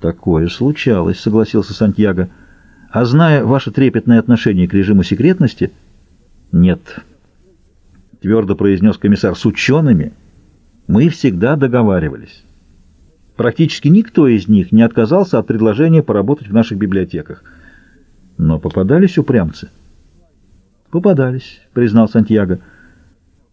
Такое случалось, согласился Сантьяго. А зная ваше трепетное отношение к режиму секретности... Нет, твердо произнес комиссар, с учеными мы всегда договаривались. Практически никто из них не отказался от предложения поработать в наших библиотеках. Но попадались упрямцы. Попадались, признал Сантьяго.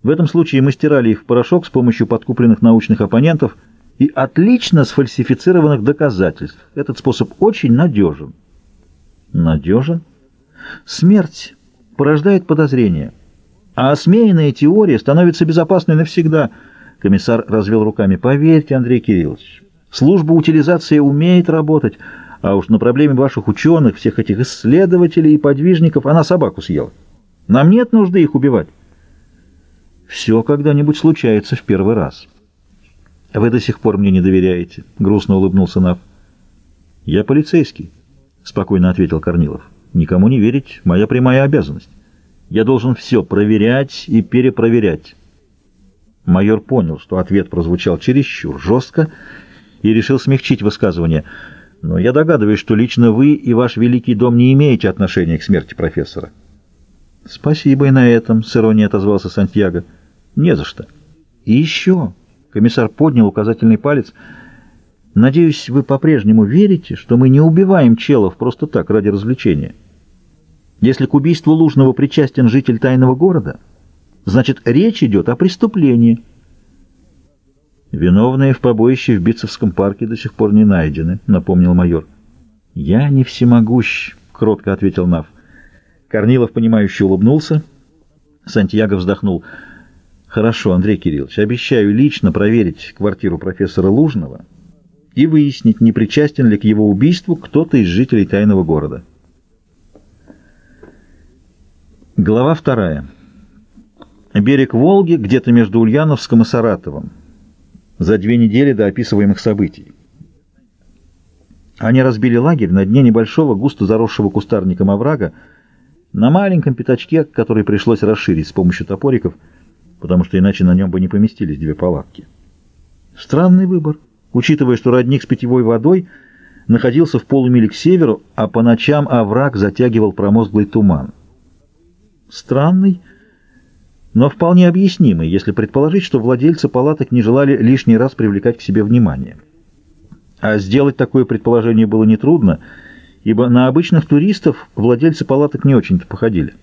В этом случае мы стирали их в порошок с помощью подкупленных научных оппонентов и отлично сфальсифицированных доказательств. Этот способ очень надежен. Надежен? Смерть порождает подозрения, а осмеянная теория становится безопасной навсегда. Комиссар развел руками. Поверьте, Андрей Кириллович, служба утилизации умеет работать, а уж на проблеме ваших ученых, всех этих исследователей и подвижников она собаку съела. Нам нет нужды их убивать. Все когда-нибудь случается в первый раз. Вы до сих пор мне не доверяете, — грустно улыбнулся Нав. Я полицейский, — спокойно ответил Корнилов. Никому не верить — моя прямая обязанность. Я должен все проверять и перепроверять. Майор понял, что ответ прозвучал чересчур жестко и решил смягчить высказывание. Но я догадываюсь, что лично вы и ваш великий дом не имеете отношения к смерти профессора. «Спасибо и на этом», — с иронией отозвался Сантьяго. «Не за что». «И еще», — комиссар поднял указательный палец, — «надеюсь, вы по-прежнему верите, что мы не убиваем челов просто так, ради развлечения. Если к убийству Лужного причастен житель тайного города, значит, речь идет о преступлении». «Виновные в побоище в Битцевском парке до сих пор не найдены», — напомнил майор. «Я не всемогущ», — кротко ответил Нав. Корнилов, понимающе улыбнулся. Сантьяго вздохнул. «Хорошо, Андрей Кириллович, обещаю лично проверить квартиру профессора Лужного и выяснить, не причастен ли к его убийству кто-то из жителей тайного города». Глава вторая. Берег Волги где-то между Ульяновском и Саратовом. За две недели до описываемых событий. Они разбили лагерь на дне небольшого, густо заросшего кустарником оврага, на маленьком пятачке, который пришлось расширить с помощью топориков, потому что иначе на нем бы не поместились две палатки. Странный выбор, учитывая, что родник с питьевой водой находился в полумиле к северу, а по ночам овраг затягивал промозглый туман. Странный, но вполне объяснимый, если предположить, что владельцы палаток не желали лишний раз привлекать к себе внимание. А сделать такое предположение было нетрудно — ибо на обычных туристов владельцы палаток не очень-то походили.